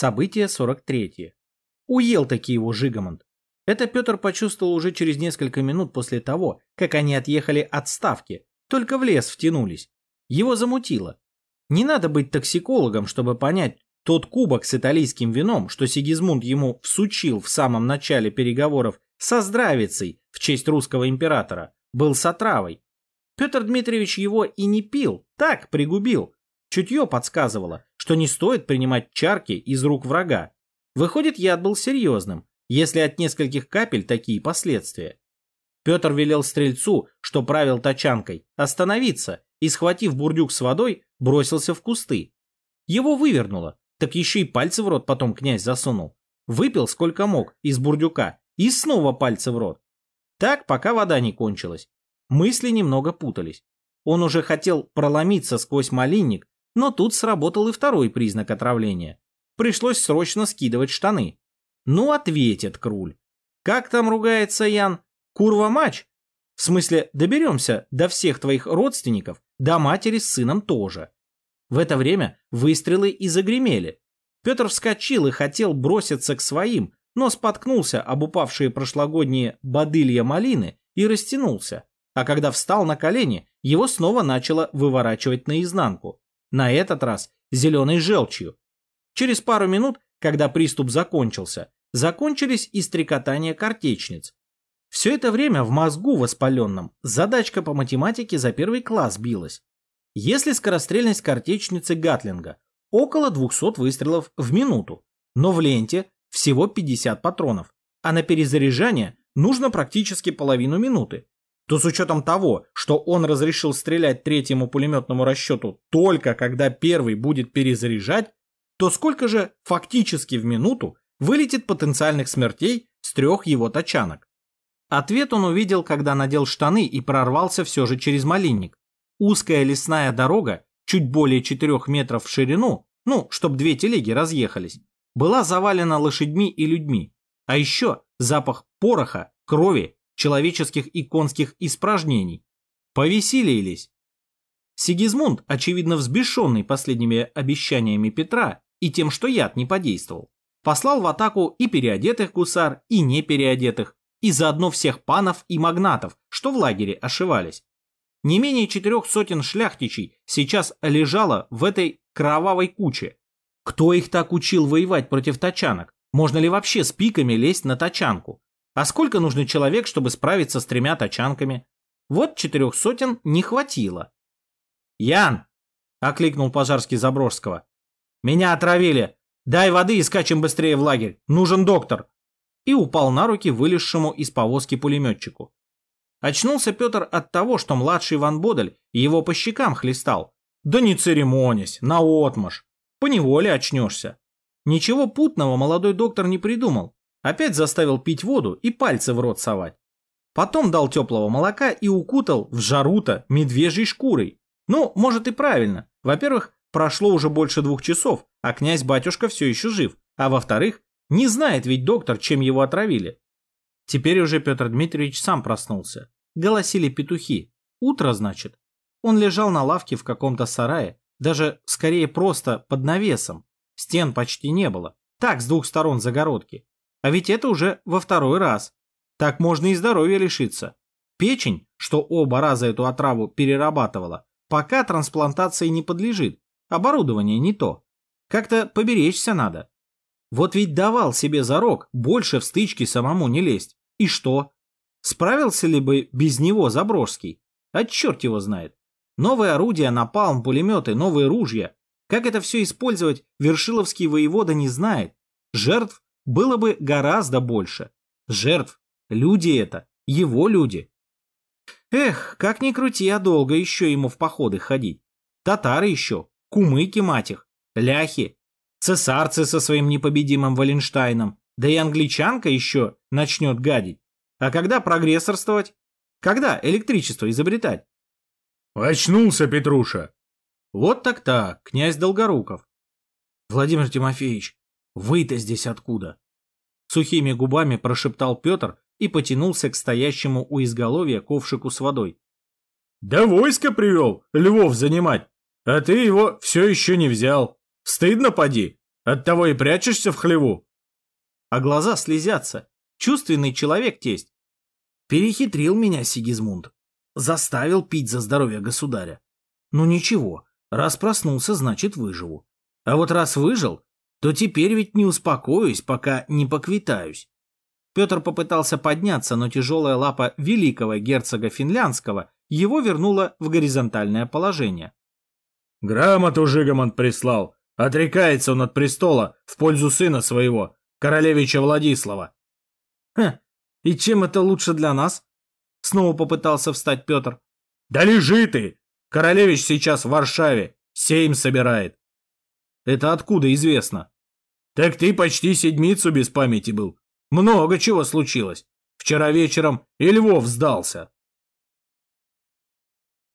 Событие 43. Уел таки его Жигамонт. Это Петр почувствовал уже через несколько минут после того, как они отъехали от ставки, только в лес втянулись. Его замутило. Не надо быть токсикологом, чтобы понять, тот кубок с итальянским вином, что Сигизмунд ему всучил в самом начале переговоров со здравицей в честь русского императора, был с отравой. Петр Дмитриевич его и не пил, так пригубил. Чутье подсказывало, что не стоит принимать чарки из рук врага. Выходит, яд был серьезным, если от нескольких капель такие последствия. Петр велел стрельцу, что правил тачанкой, остановиться и, схватив бурдюк с водой, бросился в кусты. Его вывернуло, так еще и пальцы в рот потом князь засунул. Выпил сколько мог из бурдюка и снова пальцы в рот. Так, пока вода не кончилась. Мысли немного путались. Он уже хотел проломиться сквозь малинник, но тут сработал и второй признак отравления. Пришлось срочно скидывать штаны. Ну, ответит Круль. Как там ругается Ян? Курва-мач? В смысле, доберемся до всех твоих родственников, до матери с сыном тоже. В это время выстрелы и загремели. Петр вскочил и хотел броситься к своим, но споткнулся об упавшие прошлогодние бодылья малины и растянулся. А когда встал на колени, его снова начало выворачивать наизнанку. На этот раз зеленой желчью. Через пару минут, когда приступ закончился, закончились и стрекотания картечниц. Все это время в мозгу воспаленном задачка по математике за первый класс билась. Если скорострельность картечницы Гатлинга около 200 выстрелов в минуту, но в ленте всего 50 патронов, а на перезаряжание нужно практически половину минуты, то с учетом того, что он разрешил стрелять третьему пулеметному расчету только когда первый будет перезаряжать, то сколько же фактически в минуту вылетит потенциальных смертей с трех его тачанок? Ответ он увидел, когда надел штаны и прорвался все же через малинник. Узкая лесная дорога, чуть более 4 метров в ширину, ну, чтобы две телеги разъехались, была завалена лошадьми и людьми. А еще запах пороха, крови человеческих и конских испражнений. Повеселились. Сигизмунд, очевидно взбешенный последними обещаниями Петра и тем, что яд не подействовал, послал в атаку и переодетых гусар, и непереодетых, и заодно всех панов и магнатов, что в лагере ошивались. Не менее четырех сотен шляхтичей сейчас лежало в этой кровавой куче. Кто их так учил воевать против тачанок? Можно ли вообще с пиками лезть на тачанку? А сколько нужно человек, чтобы справиться с тремя тачанками? Вот четырех сотен не хватило. «Ян!» — окликнул Пожарский Заброжского. «Меня отравили! Дай воды и скачем быстрее в лагерь! Нужен доктор!» И упал на руки вылезшему из повозки пулеметчику. Очнулся Петр от того, что младший Ван Бодель его по щекам хлестал. Да не церемонясь, наотмашь. Поневоле очнешься. Ничего путного молодой доктор не придумал. Опять заставил пить воду и пальцы в рот совать. Потом дал теплого молока и укутал в жаруто медвежьей шкурой. Ну, может и правильно. Во-первых, прошло уже больше двух часов, а князь-батюшка все еще жив. А во-вторых, не знает ведь доктор, чем его отравили. Теперь уже Петр Дмитриевич сам проснулся. Голосили петухи. Утро, значит. Он лежал на лавке в каком-то сарае, даже скорее просто под навесом. Стен почти не было. Так, с двух сторон загородки. А ведь это уже во второй раз. Так можно и здоровья лишиться. Печень, что оба раза эту отраву перерабатывала, пока трансплантации не подлежит. Оборудование не то. Как-то поберечься надо. Вот ведь давал себе зарок больше в стычки самому не лезть. И что? Справился ли бы без него Заброжский? А черт его знает. Новые орудия, напалм, пулеметы, новые ружья. Как это все использовать, Вершиловский воевода не знает. Жертв было бы гораздо больше. Жертв. Люди это. Его люди. Эх, как ни крути, а долго еще ему в походы ходить. Татары еще, кумыки мать их, ляхи, цесарцы со своим непобедимым Валенштайном, да и англичанка еще начнет гадить. А когда прогрессорствовать? Когда электричество изобретать? Очнулся Петруша. Вот так-так, князь Долгоруков. Владимир Тимофеевич, вы-то здесь откуда? Сухими губами прошептал Петр и потянулся к стоящему у изголовья ковшику с водой. Да войско привел Львов занимать, а ты его все еще не взял. Стыдно поди. Оттого и прячешься в хлеву? А глаза слезятся. Чувственный человек тесть. Перехитрил меня Сигизмунд. Заставил пить за здоровье государя. Ну ничего, раз проснулся, значит выживу. А вот раз выжил, то теперь ведь не успокоюсь, пока не поквитаюсь. Петр попытался подняться, но тяжелая лапа великого герцога финляндского его вернула в горизонтальное положение. Грамоту Жигамонт прислал. Отрекается он от престола в пользу сына своего, королевича Владислава. Хм, и чем это лучше для нас? Снова попытался встать Петр. Да лежи ты! Королевич сейчас в Варшаве, сейм собирает. Это откуда известно? Так ты почти седмицу без памяти был. Много чего случилось. Вчера вечером и Львов сдался.